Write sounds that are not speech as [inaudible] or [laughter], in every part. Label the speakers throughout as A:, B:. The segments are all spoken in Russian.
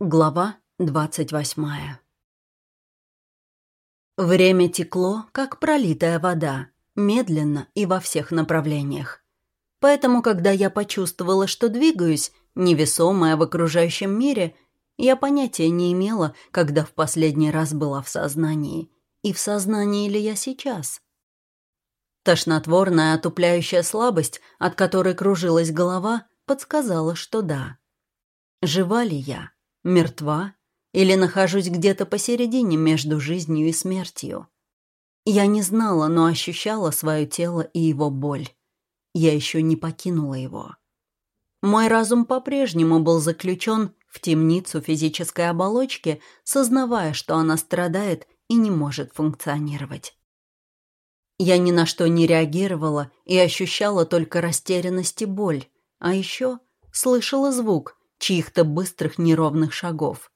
A: Глава двадцать восьмая Время текло, как пролитая вода, медленно и во всех направлениях. Поэтому, когда я почувствовала, что двигаюсь, невесомая в окружающем мире, я понятия не имела, когда в последний раз была в сознании. И в сознании ли я сейчас? Тошнотворная отупляющая слабость, от которой кружилась голова, подсказала, что да. Жива ли я? Мертва? Или нахожусь где-то посередине между жизнью и смертью? Я не знала, но ощущала свое тело и его боль. Я еще не покинула его. Мой разум по-прежнему был заключен в темницу физической оболочки, сознавая, что она страдает и не может функционировать. Я ни на что не реагировала и ощущала только растерянность и боль, а еще слышала звук чьих-то быстрых неровных шагов.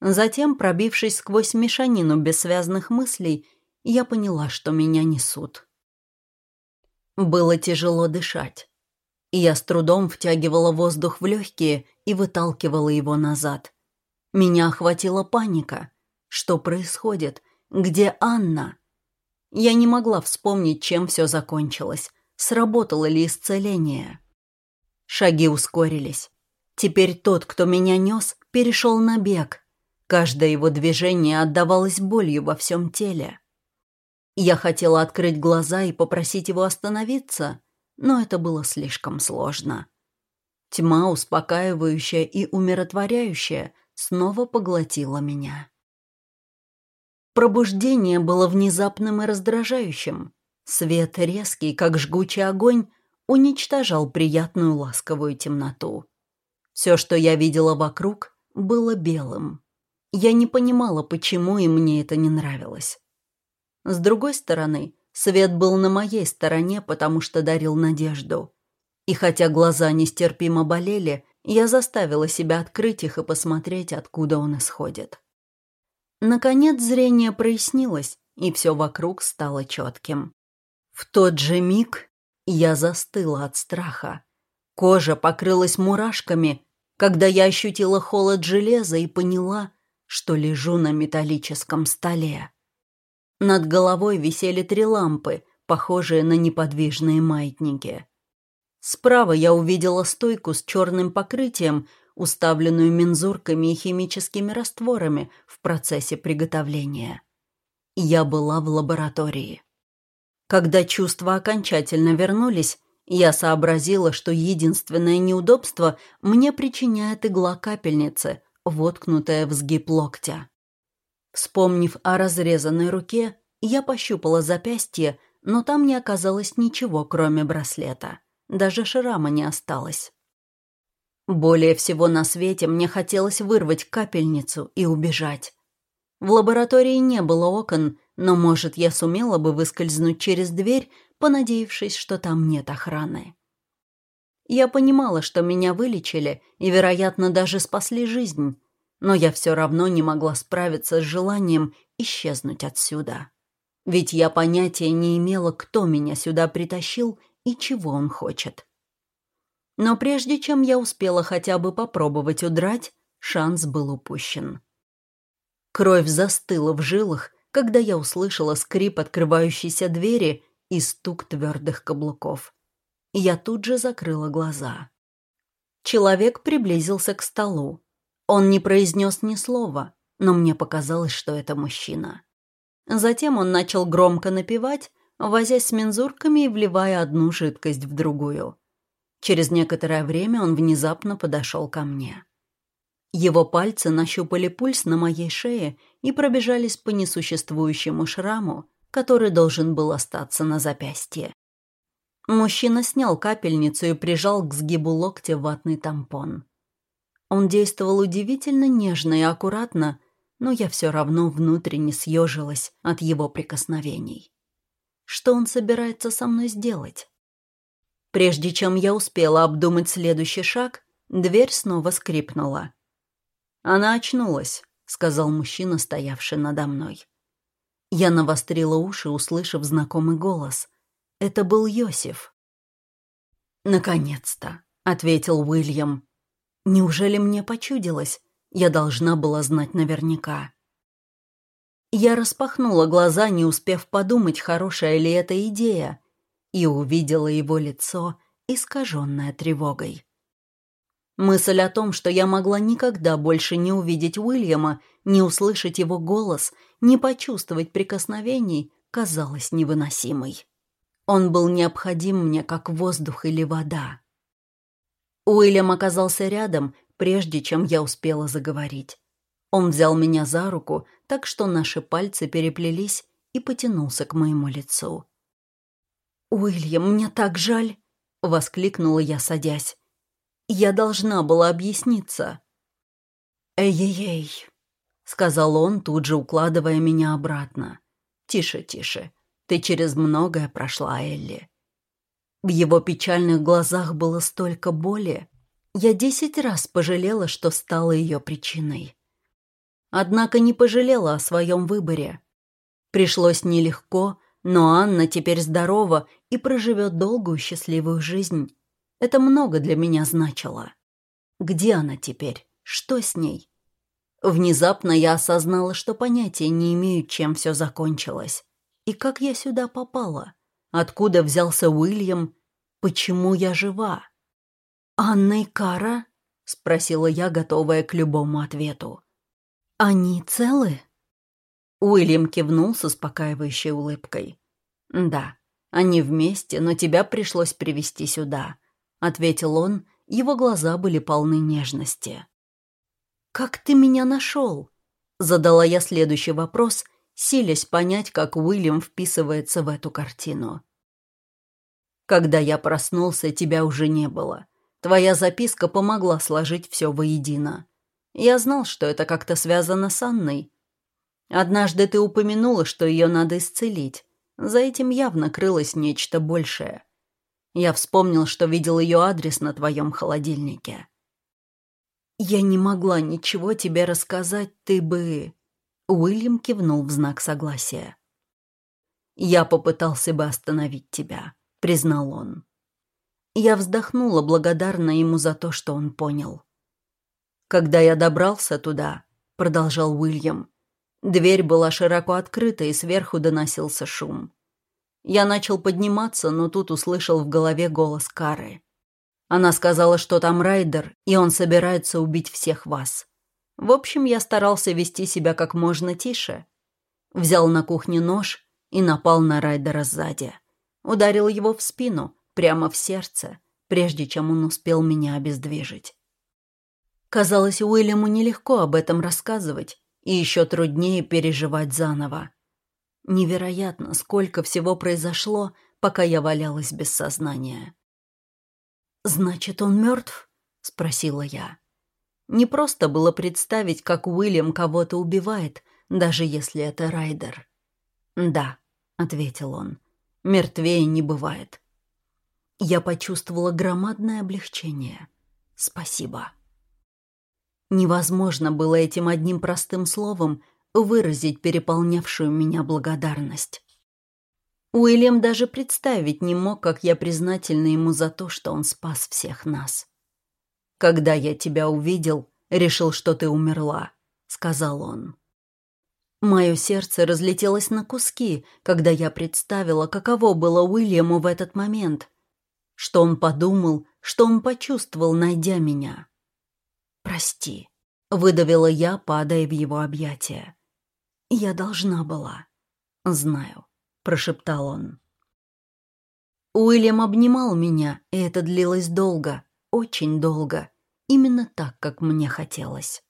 A: Затем, пробившись сквозь мешанину бессвязных мыслей, я поняла, что меня несут. Было тяжело дышать. Я с трудом втягивала воздух в легкие и выталкивала его назад. Меня охватила паника. Что происходит? Где Анна? Я не могла вспомнить, чем все закончилось. Сработало ли исцеление? Шаги ускорились. Теперь тот, кто меня нес, перешел на бег. Каждое его движение отдавалось болью во всем теле. Я хотела открыть глаза и попросить его остановиться, но это было слишком сложно. Тьма, успокаивающая и умиротворяющая, снова поглотила меня. Пробуждение было внезапным и раздражающим. Свет резкий, как жгучий огонь, уничтожал приятную ласковую темноту. Все, что я видела вокруг, было белым. Я не понимала, почему и мне это не нравилось. С другой стороны, свет был на моей стороне, потому что дарил надежду. И хотя глаза нестерпимо болели, я заставила себя открыть их и посмотреть, откуда он исходит. Наконец зрение прояснилось, и все вокруг стало четким. В тот же миг я застыла от страха. Кожа покрылась мурашками, когда я ощутила холод железа и поняла, что лежу на металлическом столе. Над головой висели три лампы, похожие на неподвижные маятники. Справа я увидела стойку с черным покрытием, уставленную мензурками и химическими растворами в процессе приготовления. Я была в лаборатории. Когда чувства окончательно вернулись, я сообразила, что единственное неудобство мне причиняет игла капельницы, воткнутая в сгиб локтя. Вспомнив о разрезанной руке, я пощупала запястье, но там не оказалось ничего, кроме браслета. Даже шрама не осталось. Более всего на свете мне хотелось вырвать капельницу и убежать. В лаборатории не было окон, но, может, я сумела бы выскользнуть через дверь, понадеявшись, что там нет охраны. Я понимала, что меня вылечили и, вероятно, даже спасли жизнь, но я все равно не могла справиться с желанием исчезнуть отсюда. Ведь я понятия не имела, кто меня сюда притащил и чего он хочет. Но прежде чем я успела хотя бы попробовать удрать, шанс был упущен. Кровь застыла в жилах, когда я услышала скрип открывающейся двери и стук твердых каблуков. Я тут же закрыла глаза. Человек приблизился к столу. Он не произнес ни слова, но мне показалось, что это мужчина. Затем он начал громко напевать, возясь с мензурками и вливая одну жидкость в другую. Через некоторое время он внезапно подошел ко мне. Его пальцы нащупали пульс на моей шее и пробежались по несуществующему шраму, который должен был остаться на запястье. Мужчина снял капельницу и прижал к сгибу локтя ватный тампон. Он действовал удивительно нежно и аккуратно, но я все равно внутренне съежилась от его прикосновений. Что он собирается со мной сделать? Прежде чем я успела обдумать следующий шаг, дверь снова скрипнула. «Она очнулась», — сказал мужчина, стоявший надо мной. Я навострила уши, услышав знакомый голос. Это был Йосиф. «Наконец-то», — ответил Уильям. «Неужели мне почудилось? Я должна была знать наверняка. Я распахнула глаза, не успев подумать, хорошая ли эта идея, и увидела его лицо, искаженное тревогой. Мысль о том, что я могла никогда больше не увидеть Уильяма, не услышать его голос, не почувствовать прикосновений, казалась невыносимой. Он был необходим мне, как воздух или вода. Уильям оказался рядом, прежде чем я успела заговорить. Он взял меня за руку, так что наши пальцы переплелись и потянулся к моему лицу. «Уильям, мне так жаль!» — воскликнула я, садясь. «Я должна была объясниться». «Эй-ей-ей!» — сказал он, тут же укладывая меня обратно. «Тише, тише. Ты через многое прошла, Элли». В его печальных глазах было столько боли. Я десять раз пожалела, что стала ее причиной. Однако не пожалела о своем выборе. Пришлось нелегко, но Анна теперь здорова и проживет долгую счастливую жизнь. Это много для меня значило. Где она теперь? Что с ней? Внезапно я осознала, что понятия не имею, чем все закончилось. И как я сюда попала? Откуда взялся Уильям? Почему я жива? «Анна и Кара?» — спросила я, готовая к любому ответу. «Они целы?» Уильям кивнул с успокаивающей улыбкой. «Да, они вместе, но тебя пришлось привести сюда», — ответил он, его глаза были полны нежности. «Как ты меня нашел?» Задала я следующий вопрос, силясь понять, как Уильям вписывается в эту картину. «Когда я проснулся, тебя уже не было. Твоя записка помогла сложить все воедино. Я знал, что это как-то связано с Анной. Однажды ты упомянула, что ее надо исцелить. За этим явно крылось нечто большее. Я вспомнил, что видел ее адрес на твоем холодильнике. «Я не могла ничего тебе рассказать, ты бы...» Уильям кивнул в знак согласия. «Я попытался бы остановить тебя», — признал он. Я вздохнула благодарна ему за то, что он понял. «Когда я добрался туда», — продолжал Уильям, дверь была широко открыта, и сверху доносился шум. Я начал подниматься, но тут услышал в голове голос Кары. Она сказала, что там Райдер, и он собирается убить всех вас. В общем, я старался вести себя как можно тише. Взял на кухне нож и напал на Райдера сзади. Ударил его в спину, прямо в сердце, прежде чем он успел меня обездвижить. Казалось, Уильяму нелегко об этом рассказывать, и еще труднее переживать заново. Невероятно, сколько всего произошло, пока я валялась без сознания. «Значит, он мертв?» — спросила я. Не просто было представить, как Уильям кого-то убивает, даже если это Райдер. «Да», — ответил он, — «мертвее не бывает». Я почувствовала громадное облегчение. «Спасибо». Невозможно было этим одним простым словом выразить переполнявшую меня благодарность. Уильям даже представить не мог, как я признательна ему за то, что он спас всех нас. «Когда я тебя увидел, решил, что ты умерла», — сказал он. Мое сердце разлетелось на куски, когда я представила, каково было Уильяму в этот момент. Что он подумал, что он почувствовал, найдя меня. «Прости», — выдавила я, падая в его объятия. «Я должна была». «Знаю», прошептал он. Уильям обнимал меня, и это длилось долго, очень долго, именно так, как мне хотелось.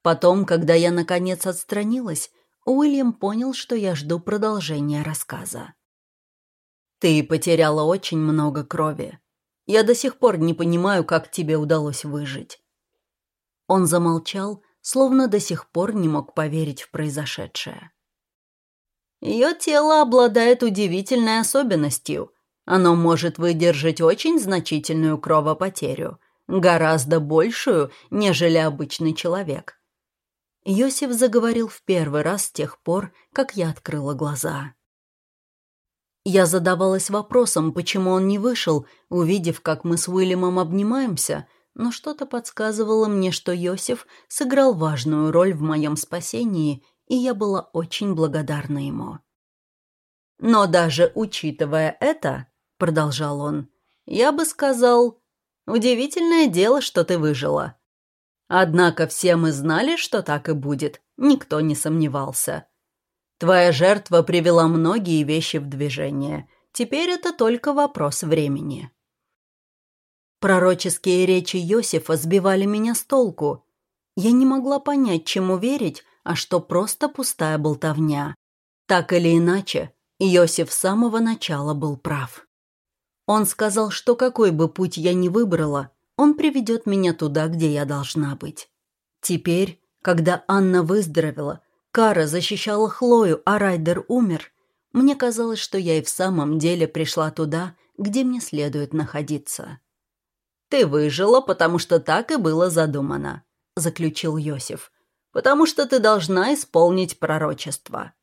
A: Потом, когда я наконец отстранилась, Уильям понял, что я жду продолжения рассказа. «Ты потеряла очень много крови. Я до сих пор не понимаю, как тебе удалось выжить». Он замолчал, словно до сих пор не мог поверить в произошедшее. Ее тело обладает удивительной особенностью. Оно может выдержать очень значительную кровопотерю, гораздо большую, нежели обычный человек. Йосиф заговорил в первый раз с тех пор, как я открыла глаза. Я задавалась вопросом, почему он не вышел, увидев, как мы с Уильямом обнимаемся, но что-то подсказывало мне, что Йосиф сыграл важную роль в моем спасении, и я была очень благодарна ему. «Но даже учитывая это, — продолжал он, — я бы сказал, удивительное дело, что ты выжила. Однако все мы знали, что так и будет, никто не сомневался. Твоя жертва привела многие вещи в движение. Теперь это только вопрос времени». Пророческие речи Йосифа сбивали меня с толку. Я не могла понять, чему верить, а что просто пустая болтовня. Так или иначе, Йосиф с самого начала был прав. Он сказал, что какой бы путь я ни выбрала, он приведет меня туда, где я должна быть. Теперь, когда Анна выздоровела, Кара защищала Хлою, а Райдер умер, мне казалось, что я и в самом деле пришла туда, где мне следует находиться. «Ты выжила, потому что так и было задумано», — заключил Йосиф. «Потому что ты должна исполнить пророчество».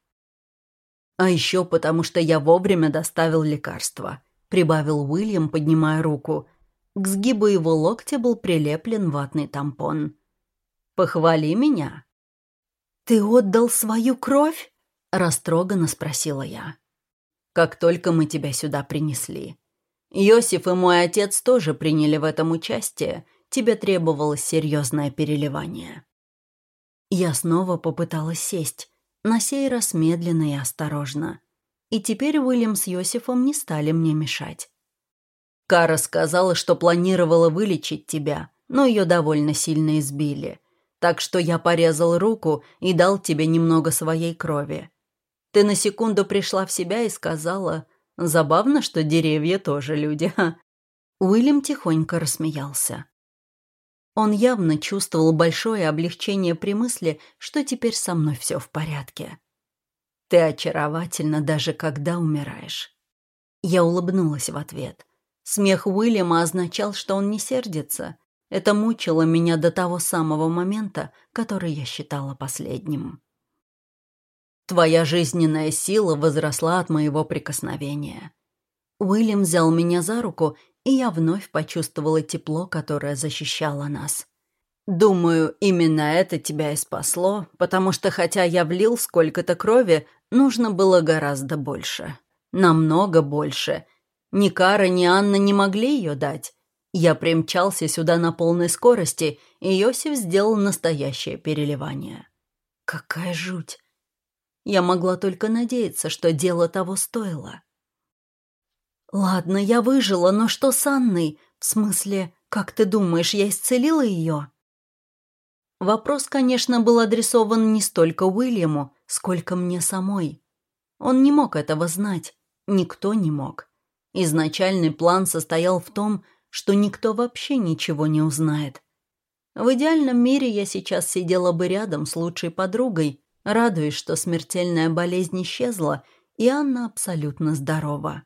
A: «А еще потому что я вовремя доставил лекарство», — прибавил Уильям, поднимая руку. К сгибу его локтя был прилеплен ватный тампон. «Похвали меня». «Ты отдал свою кровь?» — растроганно спросила я. «Как только мы тебя сюда принесли», Йосиф и мой отец тоже приняли в этом участие. Тебе требовалось серьезное переливание. Я снова попыталась сесть, на сей раз медленно и осторожно. И теперь Уильям с Йосифом не стали мне мешать. Кара сказала, что планировала вылечить тебя, но ее довольно сильно избили. Так что я порезал руку и дал тебе немного своей крови. Ты на секунду пришла в себя и сказала, Забавно, что деревья тоже люди. [laughs] Уильям тихонько рассмеялся. Он явно чувствовал большое облегчение при мысли, что теперь со мной все в порядке. «Ты очаровательна, даже когда умираешь». Я улыбнулась в ответ. Смех Уильяма означал, что он не сердится. Это мучило меня до того самого момента, который я считала последним. Твоя жизненная сила возросла от моего прикосновения». Уильям взял меня за руку, и я вновь почувствовала тепло, которое защищало нас. «Думаю, именно это тебя и спасло, потому что хотя я влил сколько-то крови, нужно было гораздо больше. Намного больше. Ни Кара, ни Анна не могли ее дать. Я примчался сюда на полной скорости, и Йосиф сделал настоящее переливание. Какая жуть! Я могла только надеяться, что дело того стоило. «Ладно, я выжила, но что с Анной? В смысле, как ты думаешь, я исцелила ее?» Вопрос, конечно, был адресован не столько Уильяму, сколько мне самой. Он не мог этого знать, никто не мог. Изначальный план состоял в том, что никто вообще ничего не узнает. В идеальном мире я сейчас сидела бы рядом с лучшей подругой, радуясь, что смертельная болезнь исчезла, и Анна абсолютно здорова.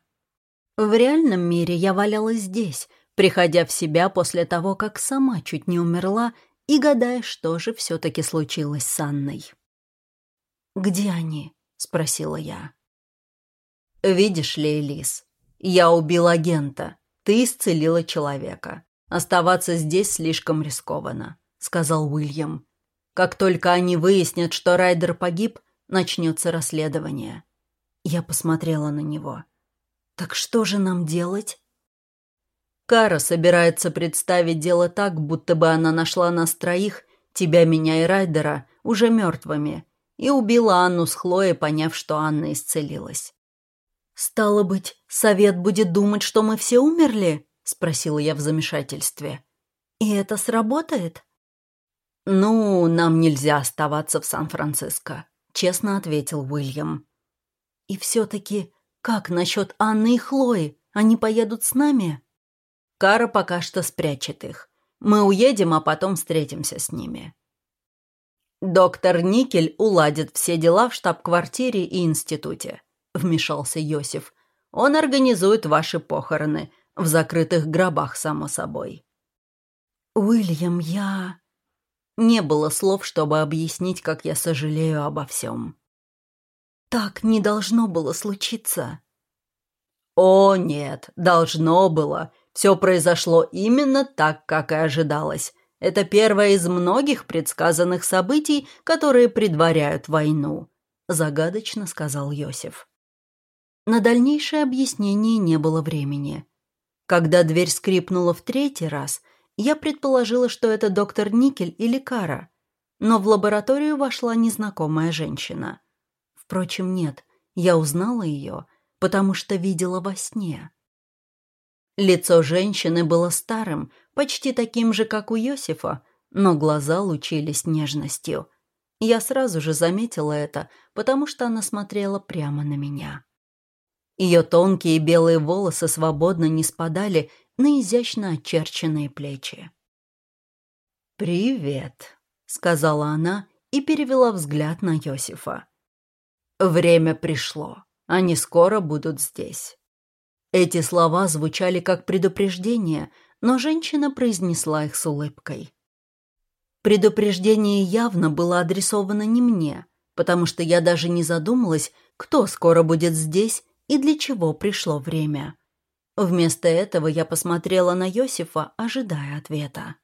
A: В реальном мире я валялась здесь, приходя в себя после того, как сама чуть не умерла и гадая, что же все-таки случилось с Анной. «Где они?» — спросила я. «Видишь ли, Элис, я убил агента, ты исцелила человека. Оставаться здесь слишком рискованно», — сказал Уильям. Как только они выяснят, что Райдер погиб, начнется расследование. Я посмотрела на него. «Так что же нам делать?» Кара собирается представить дело так, будто бы она нашла нас троих, тебя, меня и Райдера, уже мертвыми, и убила Анну с Хлоей, поняв, что Анна исцелилась. «Стало быть, совет будет думать, что мы все умерли?» — спросила я в замешательстве. «И это сработает?» «Ну, нам нельзя оставаться в Сан-Франциско», — честно ответил Уильям. «И все-таки, как насчет Анны и Хлои? Они поедут с нами?» «Кара пока что спрячет их. Мы уедем, а потом встретимся с ними». «Доктор Никель уладит все дела в штаб-квартире и институте», — вмешался Йосиф. «Он организует ваши похороны, в закрытых гробах, само собой». «Уильям, я...» Не было слов, чтобы объяснить, как я сожалею обо всем. Так не должно было случиться. О, нет, должно было. Все произошло именно так, как и ожидалось. Это первое из многих предсказанных событий, которые предваряют войну», — загадочно сказал Йосиф. На дальнейшее объяснение не было времени. Когда дверь скрипнула в третий раз, я предположила, что это доктор Никель или Кара, но в лабораторию вошла незнакомая женщина. Впрочем, нет, я узнала ее, потому что видела во сне. Лицо женщины было старым, почти таким же, как у Йосифа, но глаза лучились нежностью. Я сразу же заметила это, потому что она смотрела прямо на меня. Ее тонкие белые волосы свободно не спадали на изящно очерченные плечи. «Привет», — сказала она и перевела взгляд на Йосифа. «Время пришло. Они скоро будут здесь». Эти слова звучали как предупреждение, но женщина произнесла их с улыбкой. Предупреждение явно было адресовано не мне, потому что я даже не задумалась, кто скоро будет здесь и для чего пришло время. Вместо этого я посмотрела на Йосифа, ожидая ответа.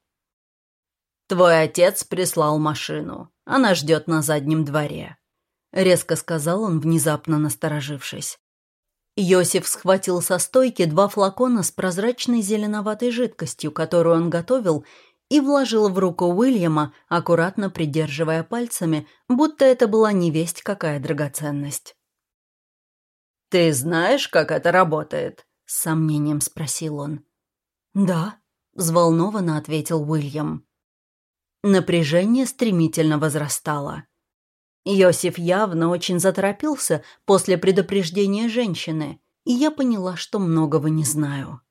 A: «Твой отец прислал машину. Она ждет на заднем дворе», — резко сказал он, внезапно насторожившись. Йосиф схватил со стойки два флакона с прозрачной зеленоватой жидкостью, которую он готовил, и вложил в руку Уильяма, аккуратно придерживая пальцами, будто это была невесть какая драгоценность. «Ты знаешь, как это работает?» — с сомнением спросил он. «Да», — взволнованно ответил Уильям. Напряжение стремительно возрастало. Йосиф явно очень заторопился после предупреждения женщины, и я поняла, что многого не знаю.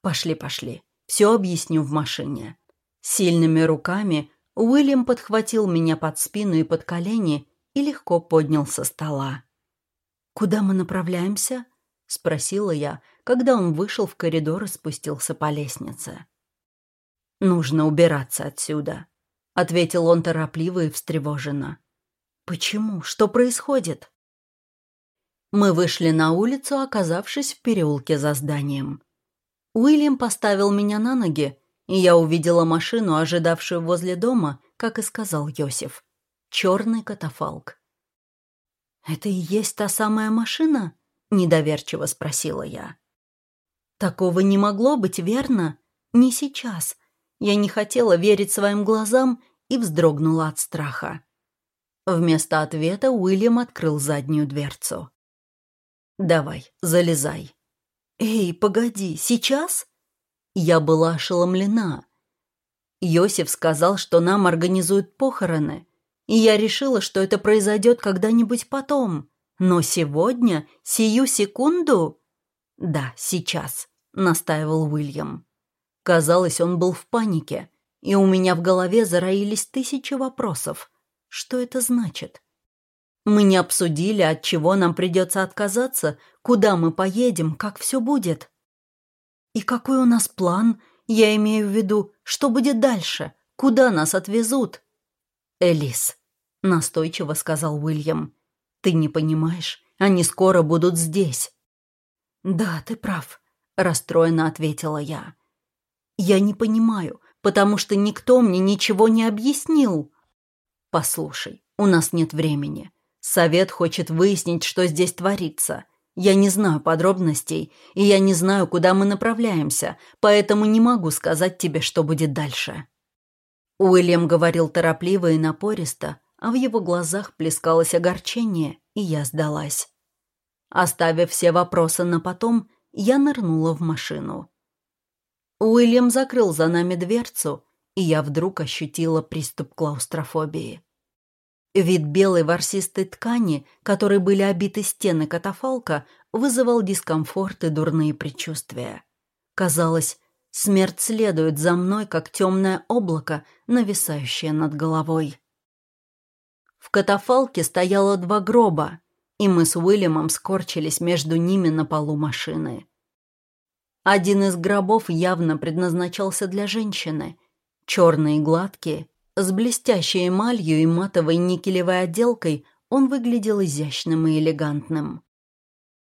A: «Пошли, пошли. Все объясню в машине». Сильными руками Уильям подхватил меня под спину и под колени и легко поднял со стола. «Куда мы направляемся?» — спросила я, когда он вышел в коридор и спустился по лестнице. «Нужно убираться отсюда», — ответил он торопливо и встревоженно. Почему? Что происходит? Мы вышли на улицу, оказавшись в переулке за зданием. Уильям поставил меня на ноги, и я увидела машину, ожидавшую возле дома, как и сказал Йосиф. Черный катафалк. «Это и есть та самая машина?» — недоверчиво спросила я. «Такого не могло быть, верно? Не сейчас». Я не хотела верить своим глазам и вздрогнула от страха. Вместо ответа Уильям открыл заднюю дверцу. «Давай, залезай». «Эй, погоди, сейчас?» Я была ошеломлена. Йосиф сказал, что нам организуют похороны, и я решила, что это произойдет когда-нибудь потом. Но сегодня, сию секунду... «Да, сейчас», — настаивал Уильям. Казалось, он был в панике, и у меня в голове зароились тысячи вопросов — что это значит? Мы не обсудили, от чего нам придется отказаться, куда мы поедем, как все будет. И какой у нас план? Я имею в виду, что будет дальше? Куда нас отвезут? Элис, настойчиво сказал Уильям. Ты не понимаешь, они скоро будут здесь. Да, ты прав, расстроенно ответила я. Я не понимаю, потому что никто мне ничего не объяснил. «Послушай, у нас нет времени. Совет хочет выяснить, что здесь творится. Я не знаю подробностей, и я не знаю, куда мы направляемся, поэтому не могу сказать тебе, что будет дальше». Уильям говорил торопливо и напористо, а в его глазах плескалось огорчение, и я сдалась. Оставив все вопросы на потом, я нырнула в машину. Уильям закрыл за нами дверцу, и я вдруг ощутила приступ клаустрофобии. Вид белой ворсистой ткани, которой были обиты стены катафалка, вызывал дискомфорт и дурные предчувствия. Казалось, смерть следует за мной, как темное облако, нависающее над головой. В катафалке стояло два гроба, и мы с Уильямом скорчились между ними на полу машины. Один из гробов явно предназначался для женщины, черные и гладкие, с блестящей эмалью и матовой никелевой отделкой он выглядел изящным и элегантным.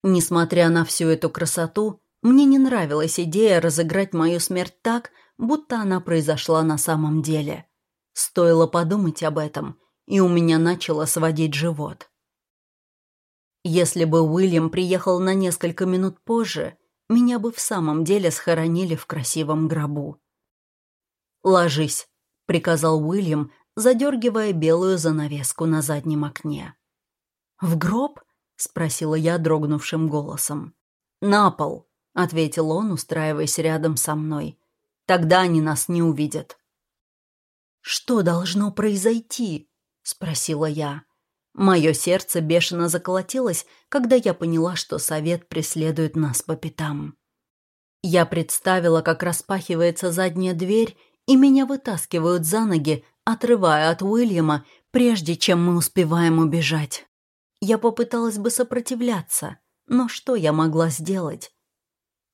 A: Несмотря на всю эту красоту, Мне не нравилась идея разыграть мою смерть так, будто она произошла на самом деле. Стоило подумать об этом, и у меня начало сводить живот. Если бы Уильям приехал на несколько минут позже, меня бы в самом деле схоронили в красивом гробу. «Ложись», — приказал Уильям, задергивая белую занавеску на заднем окне. «В гроб?» — спросила я дрогнувшим голосом. «На пол», — ответил он, устраиваясь рядом со мной. «Тогда они нас не увидят». «Что должно произойти?» — спросила я. Мое сердце бешено заколотилось, когда я поняла, что совет преследует нас по пятам. Я представила, как распахивается задняя дверь, и меня вытаскивают за ноги, отрывая от Уильяма, прежде чем мы успеваем убежать. Я попыталась бы сопротивляться, но что я могла сделать?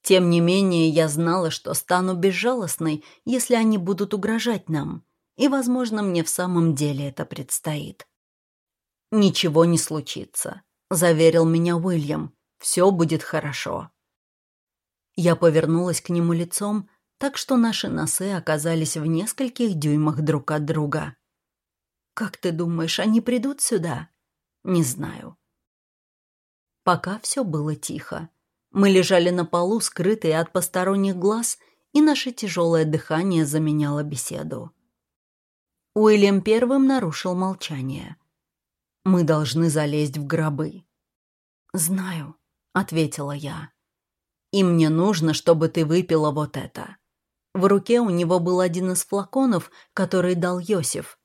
A: Тем не менее, я знала, что стану безжалостной, если они будут угрожать нам, и, возможно, мне в самом деле это предстоит. «Ничего не случится», — заверил меня Уильям. «Все будет хорошо». Я повернулась к нему лицом, так что наши носы оказались в нескольких дюймах друг от друга. «Как ты думаешь, они придут сюда?» «Не знаю». Пока все было тихо. Мы лежали на полу, скрытые от посторонних глаз, и наше тяжелое дыхание заменяло беседу. Уильям первым нарушил молчание. «Мы должны залезть в гробы». «Знаю», — ответила я. «И мне нужно, чтобы ты выпила вот это». В руке у него был один из флаконов, который дал Йосиф.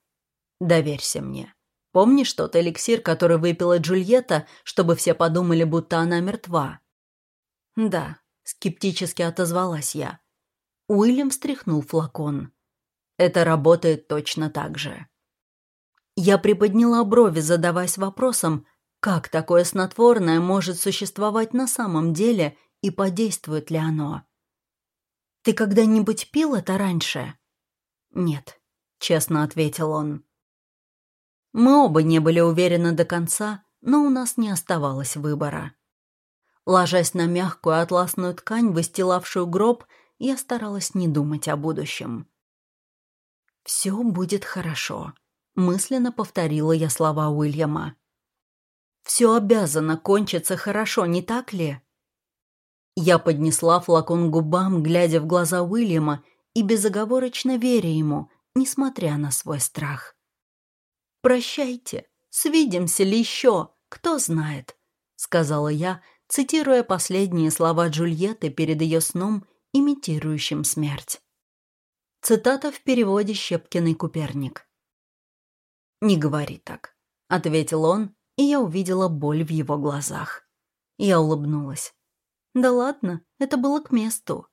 A: «Доверься мне. Помнишь тот эликсир, который выпила Джульетта, чтобы все подумали, будто она мертва?» «Да», — скептически отозвалась я. Уильям встряхнул флакон. «Это работает точно так же». Я приподняла брови, задаваясь вопросом, как такое снотворное может существовать на самом деле и подействует ли оно. «Ты когда-нибудь пил это раньше?» «Нет», — честно ответил он. Мы оба не были уверены до конца, но у нас не оставалось выбора. Ложась на мягкую атласную ткань, выстилавшую гроб, я старалась не думать о будущем. «Все будет хорошо», — мысленно повторила я слова Уильяма. «Все обязано кончиться хорошо, не так ли?» Я поднесла флакон к губам, глядя в глаза Уильяма и безоговорочно веря ему, несмотря на свой страх. «Прощайте, свидимся ли еще, кто знает», — сказала я, цитируя последние слова Джульетты перед ее сном, имитирующим смерть. Цитата в переводе Щепкиной Куперник. «Не говори так», — ответил он, и я увидела боль в его глазах. Я улыбнулась. «Да ладно, это было к месту».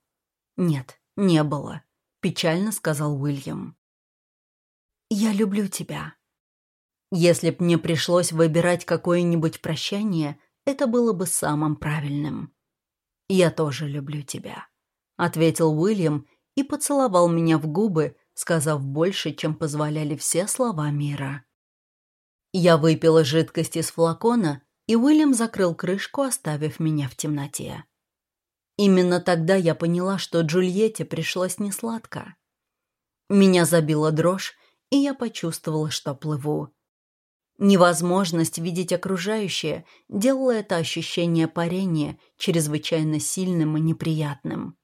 A: «Нет, не было», — печально сказал Уильям. «Я люблю тебя». Если б мне пришлось выбирать какое-нибудь прощание, это было бы самым правильным. «Я тоже люблю тебя», — ответил Уильям и поцеловал меня в губы, сказав больше, чем позволяли все слова мира. Я выпила жидкость из флакона, и Уильям закрыл крышку, оставив меня в темноте. Именно тогда я поняла, что Джульетте пришлось несладко. Меня забила дрожь, и я почувствовала, что плыву. Невозможность видеть окружающее делала это ощущение парения чрезвычайно сильным и неприятным.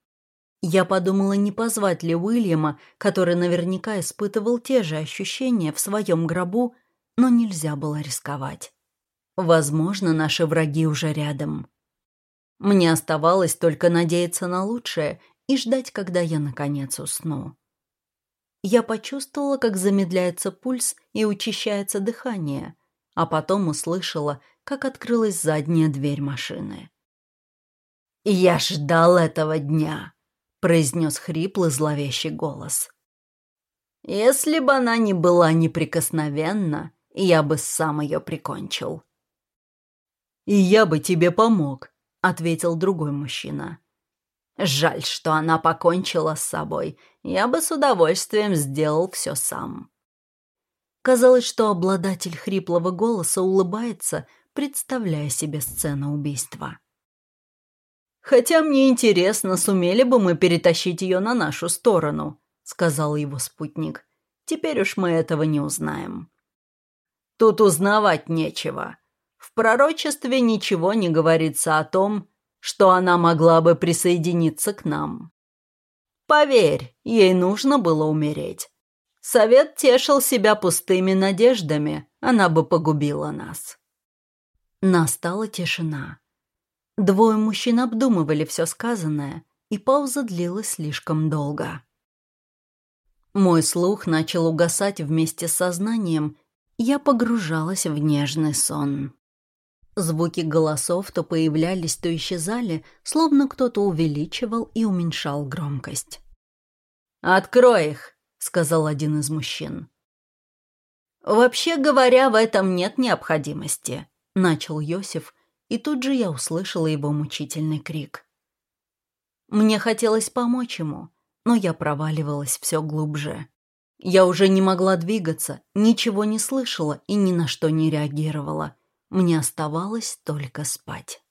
A: Я подумала, не позвать ли Уильяма, который наверняка испытывал те же ощущения в своем гробу, но нельзя было рисковать. Возможно, наши враги уже рядом. Мне оставалось только надеяться на лучшее и ждать, когда я наконец усну я почувствовала, как замедляется пульс и учащается дыхание, а потом услышала, как открылась задняя дверь машины. «Я ждал этого дня», — произнес хриплый зловещий голос. «Если бы она не была неприкосновенна, я бы сам ее прикончил». «И я бы тебе помог», — ответил другой мужчина. Жаль, что она покончила с собой. Я бы с удовольствием сделал все сам. Казалось, что обладатель хриплого голоса улыбается, представляя себе сцену убийства. «Хотя мне интересно, сумели бы мы перетащить ее на нашу сторону», — сказал его спутник. «Теперь уж мы этого не узнаем». «Тут узнавать нечего. В пророчестве ничего не говорится о том, что она могла бы присоединиться к нам. Поверь, ей нужно было умереть. Совет тешил себя пустыми надеждами, она бы погубила нас».
B: Настала тишина. Двое мужчин обдумывали все сказанное, и пауза длилась слишком долго. Мой слух начал угасать вместе с сознанием, я погружалась в нежный сон. Звуки голосов то появлялись, то исчезали, словно кто-то увеличивал и уменьшал громкость.
A: «Открой их», — сказал один из мужчин. «Вообще говоря, в этом нет необходимости», — начал Йосиф, и тут же я услышала его мучительный крик. Мне хотелось помочь ему, но я проваливалась все глубже. Я уже не могла двигаться, ничего не слышала и ни на что не реагировала. Мне оставалось только спать.